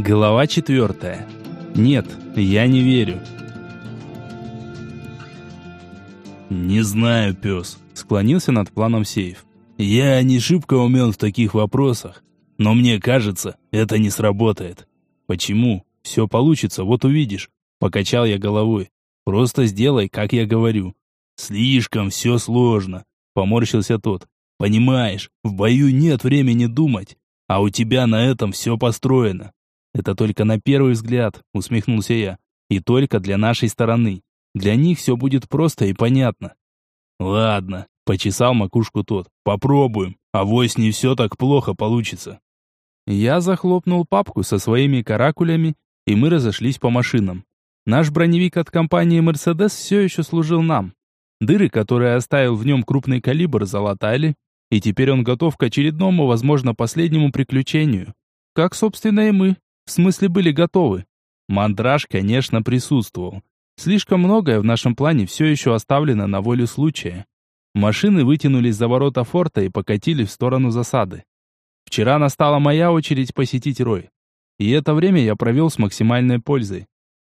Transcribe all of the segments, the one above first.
Глава четвертая. Нет, я не верю. «Не знаю, пес», — склонился над планом сейф. «Я не шибко умен в таких вопросах, но мне кажется, это не сработает». «Почему? Все получится, вот увидишь», — покачал я головой. «Просто сделай, как я говорю». «Слишком все сложно», — поморщился тот. «Понимаешь, в бою нет времени думать, а у тебя на этом все построено. Это только на первый взгляд, усмехнулся я. И только для нашей стороны. Для них все будет просто и понятно. Ладно, почесал макушку тот. Попробуем. А вось не все так плохо получится. Я захлопнул папку со своими каракулями, и мы разошлись по машинам. Наш броневик от компании Mercedes все еще служил нам. Дыры, которые оставил в нем крупный калибр, залатали, и теперь он готов к очередному, возможно, последнему приключению. Как, собственно, и мы. В смысле, были готовы. Мандраж, конечно, присутствовал. Слишком многое в нашем плане все еще оставлено на волю случая. Машины вытянулись за ворота форта и покатили в сторону засады. Вчера настала моя очередь посетить Рой. И это время я провел с максимальной пользой.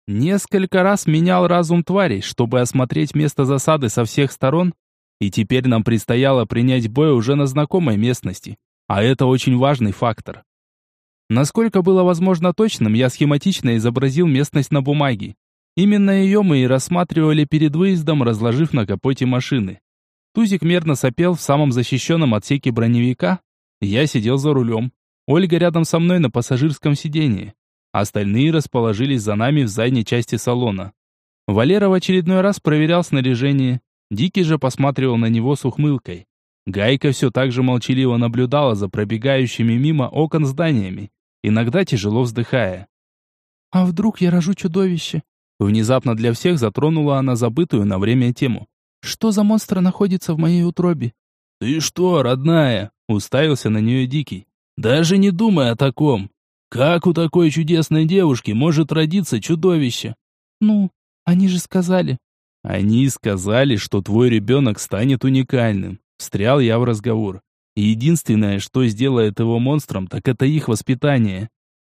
Несколько раз менял разум тварей, чтобы осмотреть место засады со всех сторон, и теперь нам предстояло принять бой уже на знакомой местности. А это очень важный фактор. Насколько было возможно точным, я схематично изобразил местность на бумаге. Именно ее мы и рассматривали перед выездом, разложив на капоте машины. Тузик мерно сопел в самом защищенном отсеке броневика. Я сидел за рулем. Ольга рядом со мной на пассажирском сидении. Остальные расположились за нами в задней части салона. Валера в очередной раз проверял снаряжение. Дикий же посматривал на него с ухмылкой. Гайка все так же молчаливо наблюдала за пробегающими мимо окон зданиями иногда тяжело вздыхая. «А вдруг я рожу чудовище?» Внезапно для всех затронула она забытую на время тему. «Что за монстр находится в моей утробе?» «Ты что, родная?» — уставился на нее Дикий. «Даже не думай о таком. Как у такой чудесной девушки может родиться чудовище?» «Ну, они же сказали». «Они сказали, что твой ребенок станет уникальным», — встрял я в разговор. Единственное, что сделает его монстром, так это их воспитание.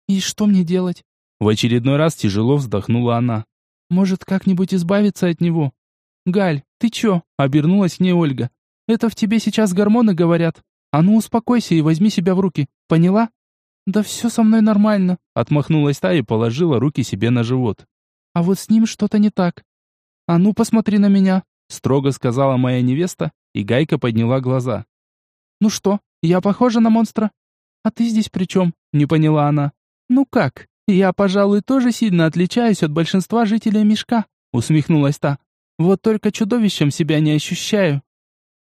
И что мне делать? В очередной раз тяжело вздохнула она. Может, как-нибудь избавиться от него? Галь, ты чё? Обернулась к ней Ольга. Это в тебе сейчас гормоны говорят. А ну успокойся и возьми себя в руки. Поняла? Да все со мной нормально. Отмахнулась та и положила руки себе на живот. А вот с ним что-то не так. А ну посмотри на меня. Строго сказала моя невеста, и Гайка подняла глаза. «Ну что, я похожа на монстра?» «А ты здесь при чем?» — не поняла она. «Ну как? Я, пожалуй, тоже сильно отличаюсь от большинства жителей мешка», — усмехнулась та. «Вот только чудовищем себя не ощущаю».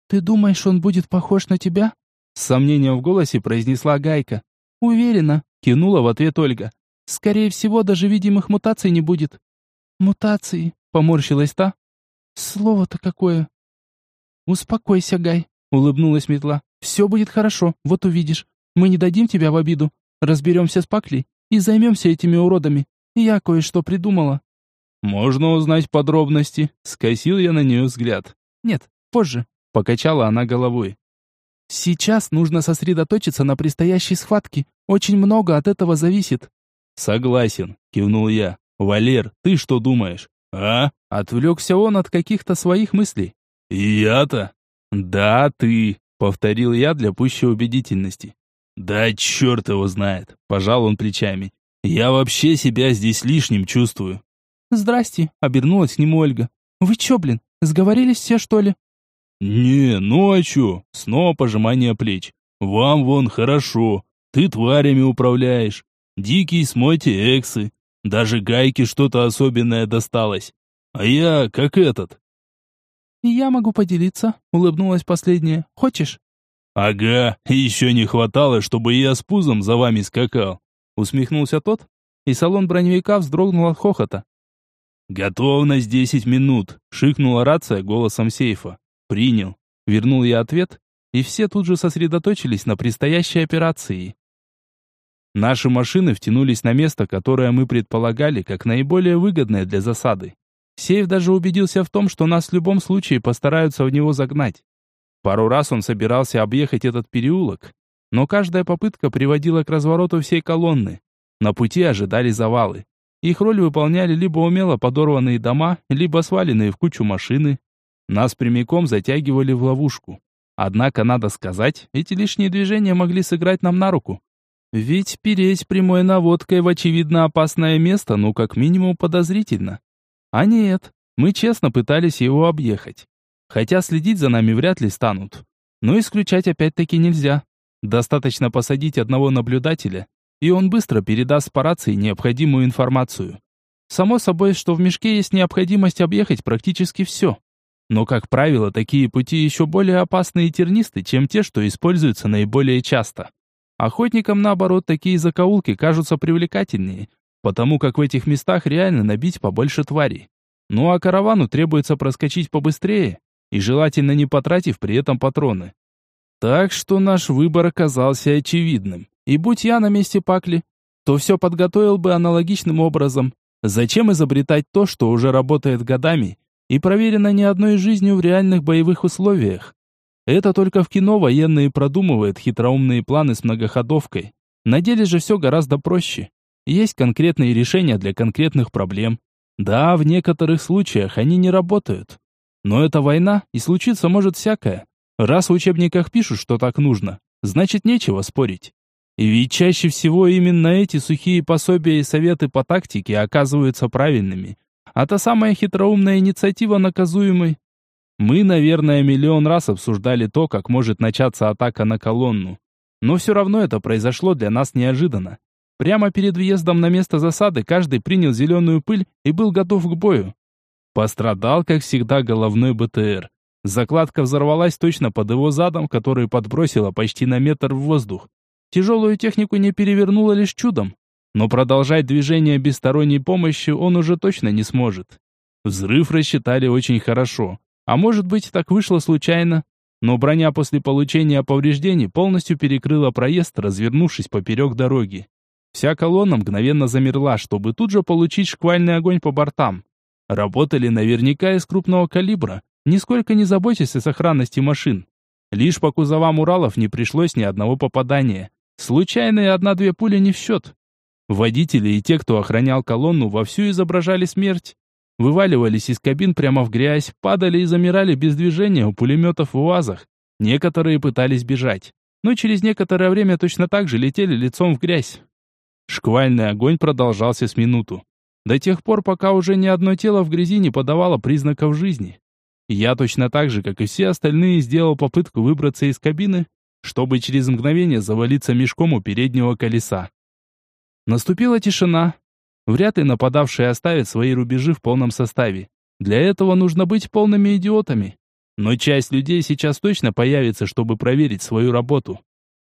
«Ты думаешь, он будет похож на тебя?» С сомнением в голосе произнесла Гайка. «Уверена», — кивнула в ответ Ольга. «Скорее всего, даже видимых мутаций не будет». «Мутации», — поморщилась та. «Слово-то какое». «Успокойся, Гай», — улыбнулась метла. Все будет хорошо, вот увидишь. Мы не дадим тебя в обиду. Разберемся с Пакли и займемся этими уродами. Я кое-что придумала». «Можно узнать подробности?» Скосил я на нее взгляд. «Нет, позже», — покачала она головой. «Сейчас нужно сосредоточиться на предстоящей схватке. Очень много от этого зависит». «Согласен», — кивнул я. «Валер, ты что думаешь?» «А?» Отвлекся он от каких-то своих мыслей. «Я-то?» «Да, ты», Повторил я для пущей убедительности. «Да черт его знает!» – пожал он плечами. «Я вообще себя здесь лишним чувствую». «Здрасте!» – обернулась к нему Ольга. «Вы чё, блин, сговорились все, что ли?» «Не, ну а чё?» – снова пожимание плеч. «Вам вон хорошо, ты тварями управляешь. Дикий смойте эксы. Даже гайки что-то особенное досталось. А я как этот, «Я могу поделиться», — улыбнулась последняя. «Хочешь?» «Ага, еще не хватало, чтобы я с пузом за вами скакал», — усмехнулся тот, и салон броневика вздрогнул от хохота. «Готовность десять минут», — шикнула рация голосом сейфа. «Принял». Вернул я ответ, и все тут же сосредоточились на предстоящей операции. Наши машины втянулись на место, которое мы предполагали как наиболее выгодное для засады. Сейф даже убедился в том, что нас в любом случае постараются в него загнать. Пару раз он собирался объехать этот переулок, но каждая попытка приводила к развороту всей колонны. На пути ожидали завалы. Их роль выполняли либо умело подорванные дома, либо сваленные в кучу машины. Нас прямиком затягивали в ловушку. Однако, надо сказать, эти лишние движения могли сыграть нам на руку. Ведь переть прямой наводкой в очевидно опасное место, ну как минимум подозрительно. А нет, мы честно пытались его объехать. Хотя следить за нами вряд ли станут. Но исключать опять-таки нельзя. Достаточно посадить одного наблюдателя, и он быстро передаст по рации необходимую информацию. Само собой, что в мешке есть необходимость объехать практически все. Но, как правило, такие пути еще более опасны и тернисты, чем те, что используются наиболее часто. Охотникам, наоборот, такие закоулки кажутся привлекательнее, потому как в этих местах реально набить побольше тварей. Ну а каравану требуется проскочить побыстрее, и желательно не потратив при этом патроны. Так что наш выбор оказался очевидным. И будь я на месте Пакли, то все подготовил бы аналогичным образом. Зачем изобретать то, что уже работает годами и проверено не одной жизнью в реальных боевых условиях? Это только в кино военные продумывают хитроумные планы с многоходовкой. На деле же все гораздо проще. Есть конкретные решения для конкретных проблем. Да, в некоторых случаях они не работают. Но это война, и случиться может всякое. Раз в учебниках пишут, что так нужно, значит нечего спорить. И ведь чаще всего именно эти сухие пособия и советы по тактике оказываются правильными, а та самая хитроумная инициатива наказуемой. Мы, наверное, миллион раз обсуждали то, как может начаться атака на колонну. Но все равно это произошло для нас неожиданно. Прямо перед въездом на место засады каждый принял зеленую пыль и был готов к бою. Пострадал, как всегда, головной БТР. Закладка взорвалась точно под его задом, который подбросило почти на метр в воздух. Тяжелую технику не перевернуло лишь чудом. Но продолжать движение без сторонней помощи он уже точно не сможет. Взрыв рассчитали очень хорошо. А может быть, так вышло случайно. Но броня после получения повреждений полностью перекрыла проезд, развернувшись поперек дороги. Вся колонна мгновенно замерла, чтобы тут же получить шквальный огонь по бортам. Работали наверняка из крупного калибра, нисколько не заботясь о сохранности машин. Лишь по кузовам Уралов не пришлось ни одного попадания. Случайные одна-две пули не в счет. Водители и те, кто охранял колонну, вовсю изображали смерть вываливались из кабин прямо в грязь, падали и замирали без движения у пулеметов в УАЗах. Некоторые пытались бежать, но через некоторое время точно так же летели лицом в грязь. Шквальный огонь продолжался с минуту. До тех пор, пока уже ни одно тело в грязи не подавало признаков жизни. Я точно так же, как и все остальные, сделал попытку выбраться из кабины, чтобы через мгновение завалиться мешком у переднего колеса. Наступила тишина, Вряд ли нападавшие оставят свои рубежи в полном составе. Для этого нужно быть полными идиотами. Но часть людей сейчас точно появится, чтобы проверить свою работу.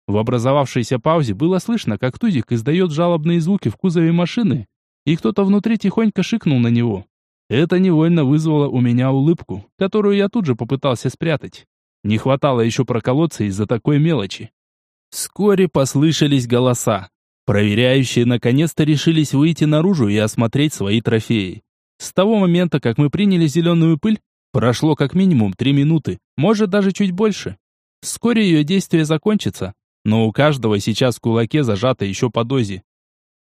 В образовавшейся паузе было слышно, как Тузик издает жалобные звуки в кузове машины, и кто-то внутри тихонько шикнул на него. Это невольно вызвало у меня улыбку, которую я тут же попытался спрятать. Не хватало еще проколоться из-за такой мелочи. Вскоре послышались голоса. Проверяющие наконец-то решились выйти наружу и осмотреть свои трофеи. С того момента, как мы приняли зеленую пыль, прошло как минимум три минуты, может даже чуть больше. Вскоре ее действие закончится, но у каждого сейчас в кулаке зажато еще по дозе.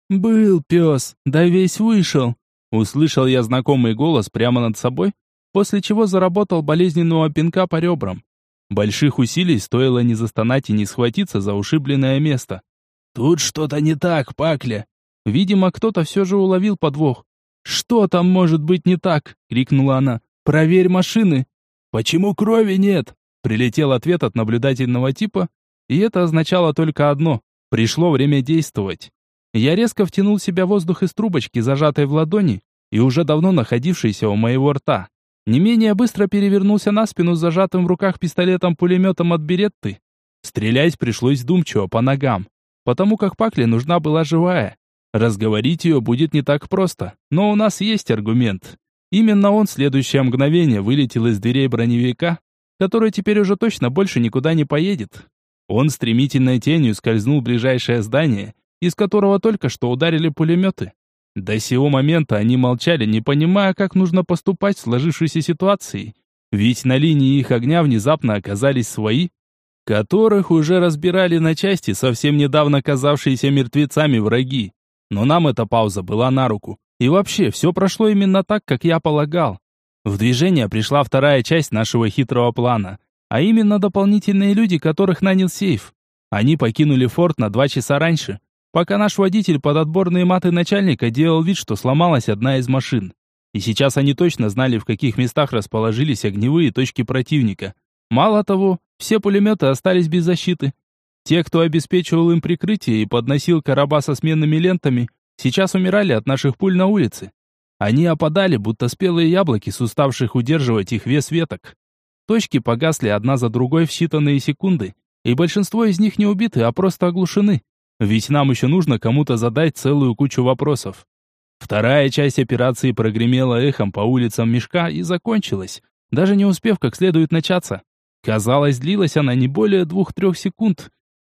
«Был пес, да весь вышел!» Услышал я знакомый голос прямо над собой, после чего заработал болезненного пинка по ребрам. Больших усилий стоило не застонать и не схватиться за ушибленное место. «Тут что-то не так, Пакля!» Видимо, кто-то все же уловил подвох. «Что там может быть не так?» — крикнула она. «Проверь машины!» «Почему крови нет?» Прилетел ответ от наблюдательного типа, и это означало только одно — пришло время действовать. Я резко втянул в себя воздух из трубочки, зажатой в ладони, и уже давно находившейся у моего рта. Не менее быстро перевернулся на спину с зажатым в руках пистолетом-пулеметом от Беретты. Стрелять пришлось думчиво по ногам потому как Пакле нужна была живая. Разговорить ее будет не так просто, но у нас есть аргумент. Именно он в следующее мгновение вылетел из дверей броневика, который теперь уже точно больше никуда не поедет. Он стремительной тенью скользнул в ближайшее здание, из которого только что ударили пулеметы. До сего момента они молчали, не понимая, как нужно поступать в сложившейся ситуации. Ведь на линии их огня внезапно оказались свои, которых уже разбирали на части совсем недавно казавшиеся мертвецами враги. Но нам эта пауза была на руку. И вообще, все прошло именно так, как я полагал. В движение пришла вторая часть нашего хитрого плана, а именно дополнительные люди, которых нанял сейф. Они покинули форт на два часа раньше, пока наш водитель под отборные маты начальника делал вид, что сломалась одна из машин. И сейчас они точно знали, в каких местах расположились огневые точки противника. Мало того, все пулеметы остались без защиты. Те, кто обеспечивал им прикрытие и подносил короба со сменными лентами, сейчас умирали от наших пуль на улице. Они опадали, будто спелые яблоки с уставших удерживать их вес веток. Точки погасли одна за другой в считанные секунды, и большинство из них не убиты, а просто оглушены. Ведь нам еще нужно кому-то задать целую кучу вопросов. Вторая часть операции прогремела эхом по улицам мешка и закончилась, даже не успев как следует начаться. Казалось, длилась она не более двух-трех секунд,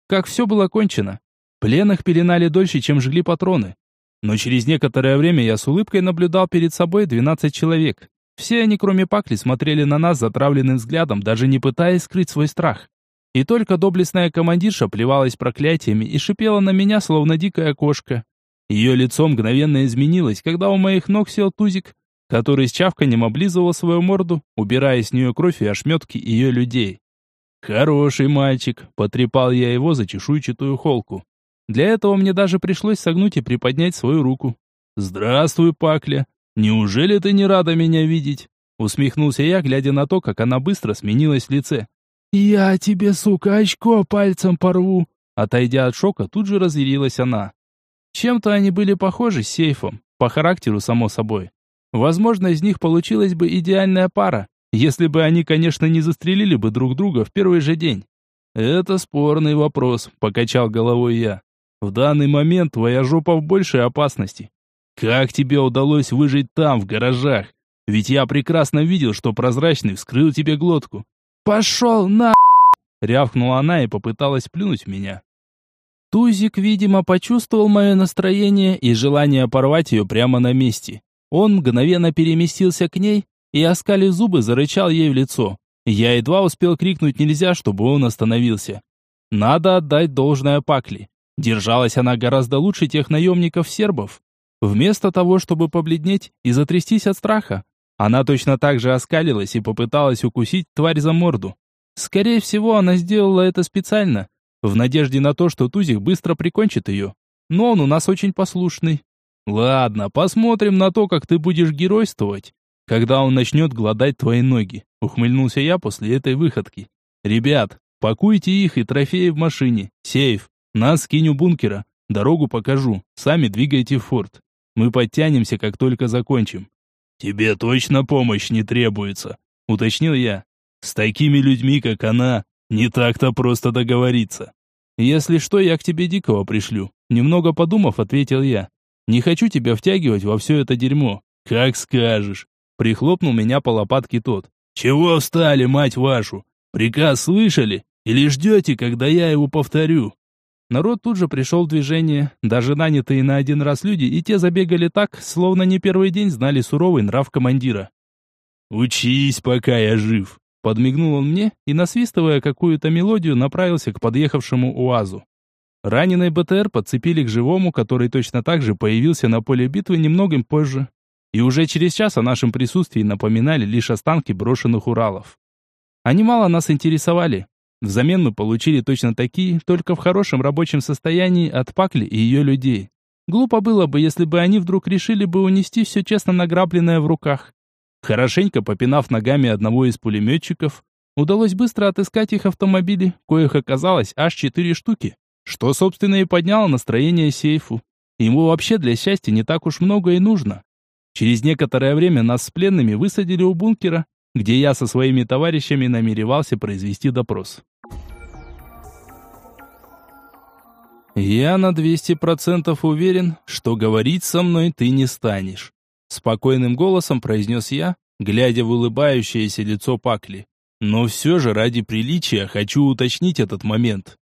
как все было кончено. Пленных пеленали дольше, чем жгли патроны. Но через некоторое время я с улыбкой наблюдал перед собой 12 человек. Все они, кроме Пакли, смотрели на нас затравленным взглядом, даже не пытаясь скрыть свой страх. И только доблестная командирша плевалась проклятиями и шипела на меня, словно дикая кошка. Ее лицо мгновенно изменилось, когда у моих ног сел Тузик, который с чавканем облизывал свою морду, убирая с нее кровь и ошметки ее людей. «Хороший мальчик», — потрепал я его за чешуйчатую холку. Для этого мне даже пришлось согнуть и приподнять свою руку. «Здравствуй, Пакля. Неужели ты не рада меня видеть?» Усмехнулся я, глядя на то, как она быстро сменилась в лице. «Я тебе, сука, очко пальцем порву!» Отойдя от шока, тут же разъярилась она. Чем-то они были похожи с сейфом, по характеру, само собой. Возможно, из них получилась бы идеальная пара, если бы они, конечно, не застрелили бы друг друга в первый же день. Это спорный вопрос, покачал головой я. В данный момент твоя жопа в большей опасности. Как тебе удалось выжить там, в гаражах? Ведь я прекрасно видел, что прозрачный вскрыл тебе глотку. Пошел на... Рявкнула она и попыталась плюнуть в меня. Тузик, видимо, почувствовал мое настроение и желание порвать ее прямо на месте. Он мгновенно переместился к ней и, оскалив зубы, зарычал ей в лицо. Я едва успел крикнуть нельзя, чтобы он остановился. Надо отдать должное Пакли. Держалась она гораздо лучше тех наемников-сербов. Вместо того, чтобы побледнеть и затрястись от страха, она точно так же оскалилась и попыталась укусить тварь за морду. Скорее всего, она сделала это специально, в надежде на то, что Тузик быстро прикончит ее. Но он у нас очень послушный. Ладно, посмотрим на то, как ты будешь геройствовать, когда он начнет гладать твои ноги. Ухмыльнулся я после этой выходки. Ребят, пакуйте их и трофеи в машине. Сейф. Нас скинь у бункера. Дорогу покажу. Сами двигайте в форт. Мы подтянемся, как только закончим. Тебе точно помощь не требуется, уточнил я. С такими людьми, как она, не так-то просто договориться. Если что, я к тебе дикого пришлю. Немного подумав, ответил я. Не хочу тебя втягивать во все это дерьмо. Как скажешь. Прихлопнул меня по лопатке тот. Чего встали, мать вашу? Приказ слышали? Или ждете, когда я его повторю? Народ тут же пришел в движение, даже нанятые на один раз люди, и те забегали так, словно не первый день знали суровый нрав командира. «Учись, пока я жив», — подмигнул он мне и, насвистывая какую-то мелодию, направился к подъехавшему УАЗу. Раненый БТР подцепили к живому, который точно так же появился на поле битвы немногим позже. И уже через час о нашем присутствии напоминали лишь останки брошенных Уралов. Они мало нас интересовали. Взамен мы получили точно такие, только в хорошем рабочем состоянии от Пакли и ее людей. Глупо было бы, если бы они вдруг решили бы унести все честно награбленное в руках. Хорошенько попинав ногами одного из пулеметчиков, удалось быстро отыскать их автомобили, коих оказалось аж четыре штуки, что, собственно, и подняло настроение сейфу. Ему вообще для счастья не так уж много и нужно. Через некоторое время нас с пленными высадили у бункера, где я со своими товарищами намеревался произвести допрос. «Я на 200% уверен, что говорить со мной ты не станешь», спокойным голосом произнес я, глядя в улыбающееся лицо Пакли. «Но все же ради приличия хочу уточнить этот момент».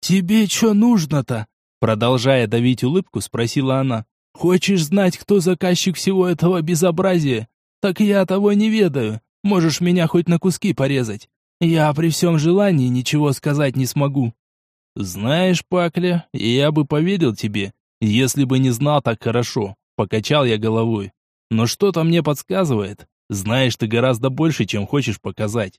«Тебе что нужно-то?» Продолжая давить улыбку, спросила она. «Хочешь знать, кто заказчик всего этого безобразия? Так я того не ведаю. Можешь меня хоть на куски порезать. Я при всем желании ничего сказать не смогу». «Знаешь, Пакля, я бы поверил тебе, Если бы не знал так хорошо, покачал я головой. Но что-то мне подсказывает. Знаешь ты гораздо больше, чем хочешь показать.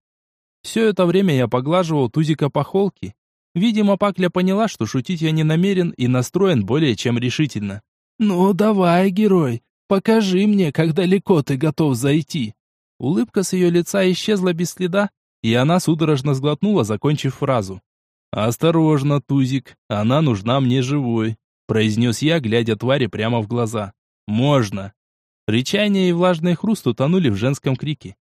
Все это время я поглаживал Тузика по холке. Видимо, Пакля поняла, что шутить я не намерен и настроен более чем решительно. «Ну, давай, герой, покажи мне, как далеко ты готов зайти». Улыбка с ее лица исчезла без следа, и она судорожно сглотнула, закончив фразу. «Осторожно, Тузик, она нужна мне живой», произнес я, глядя твари прямо в глаза. «Можно». Рычание и влажный хруст утонули в женском крике.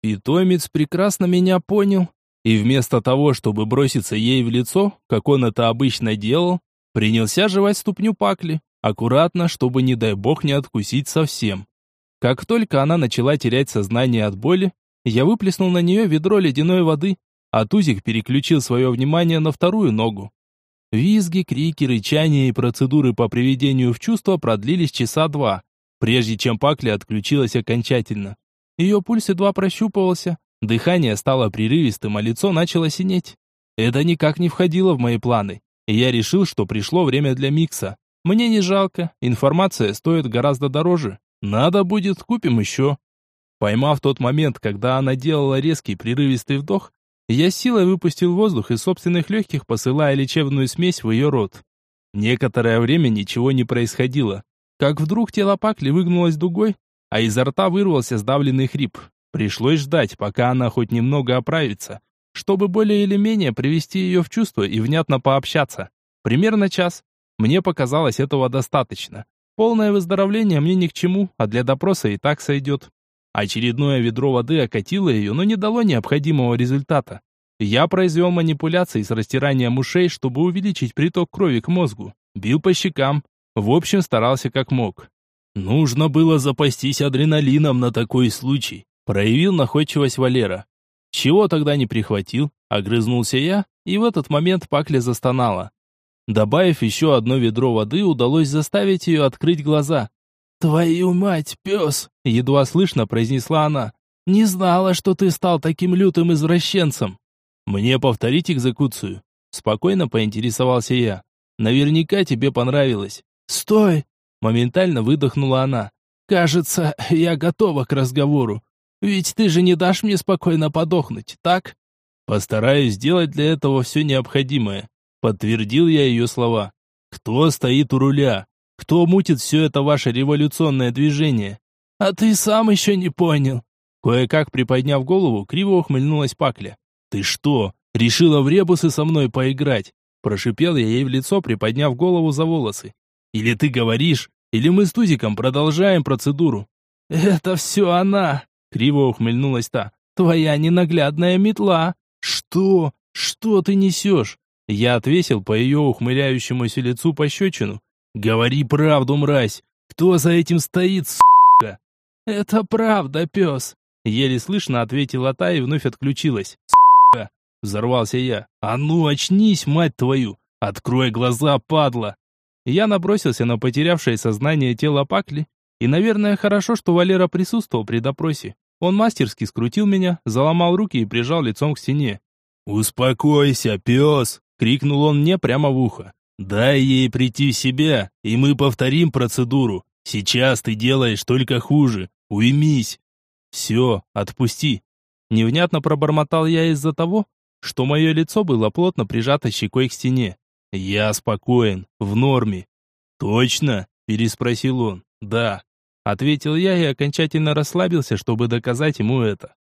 Питомец прекрасно меня понял, и вместо того, чтобы броситься ей в лицо, как он это обычно делал, принялся жевать ступню пакли, аккуратно, чтобы, не дай бог, не откусить совсем. Как только она начала терять сознание от боли, я выплеснул на нее ведро ледяной воды, а Тузик переключил свое внимание на вторую ногу. Визги, крики, рычания и процедуры по приведению в чувство продлились часа два, прежде чем Пакли отключилась окончательно. Ее пульс едва прощупывался, дыхание стало прерывистым, а лицо начало синеть. Это никак не входило в мои планы, и я решил, что пришло время для микса. Мне не жалко, информация стоит гораздо дороже. Надо будет, купим еще. Поймав тот момент, когда она делала резкий прерывистый вдох, я силой выпустил воздух из собственных легких, посылая лечебную смесь в ее рот. Некоторое время ничего не происходило. Как вдруг тело Пакли выгнулось дугой, а изо рта вырвался сдавленный хрип. Пришлось ждать, пока она хоть немного оправится, чтобы более или менее привести ее в чувство и внятно пообщаться. Примерно час. Мне показалось этого достаточно. Полное выздоровление мне ни к чему, а для допроса и так сойдет. Очередное ведро воды окатило ее, но не дало необходимого результата. Я произвел манипуляции с растиранием ушей, чтобы увеличить приток крови к мозгу. Бил по щекам. В общем, старался как мог. Нужно было запастись адреналином на такой случай. Проявил находчивость Валера. Чего тогда не прихватил? Огрызнулся я, и в этот момент Пакля застонала. Добавив еще одно ведро воды, удалось заставить ее открыть глаза. «Твою мать, пес!» — едва слышно произнесла она. «Не знала, что ты стал таким лютым извращенцем!» «Мне повторить экзекуцию?» Спокойно поинтересовался я. «Наверняка тебе понравилось». «Стой!» — моментально выдохнула она. «Кажется, я готова к разговору. Ведь ты же не дашь мне спокойно подохнуть, так?» «Постараюсь сделать для этого все необходимое», — подтвердил я ее слова. «Кто стоит у руля? Кто мутит все это ваше революционное движение? А ты сам еще не понял. Кое-как приподняв голову, криво ухмыльнулась Пакля. Ты что, решила в ребусы со мной поиграть? Прошипел я ей в лицо, приподняв голову за волосы. Или ты говоришь, или мы с Тузиком продолжаем процедуру? Это все она, криво ухмыльнулась та. Твоя ненаглядная метла. Что? Что ты несешь? Я отвесил по ее ухмыляющемуся лицу пощечину «Говори правду, мразь! Кто за этим стоит, сука?» «Это правда, пес!» Еле слышно ответила та и вновь отключилась. «Сука!» Взорвался я. «А ну, очнись, мать твою! Открой глаза, падла!» Я набросился на потерявшее сознание тело Пакли, и, наверное, хорошо, что Валера присутствовал при допросе. Он мастерски скрутил меня, заломал руки и прижал лицом к стене. «Успокойся, пес!» — крикнул он мне прямо в ухо. Дай ей прийти в себя, и мы повторим процедуру. Сейчас ты делаешь только хуже. Уймись. Все, отпусти. Невнятно пробормотал я из-за того, что мое лицо было плотно прижато щекой к стене. Я спокоен, в норме. Точно? Переспросил он. Да. Ответил я и окончательно расслабился, чтобы доказать ему это.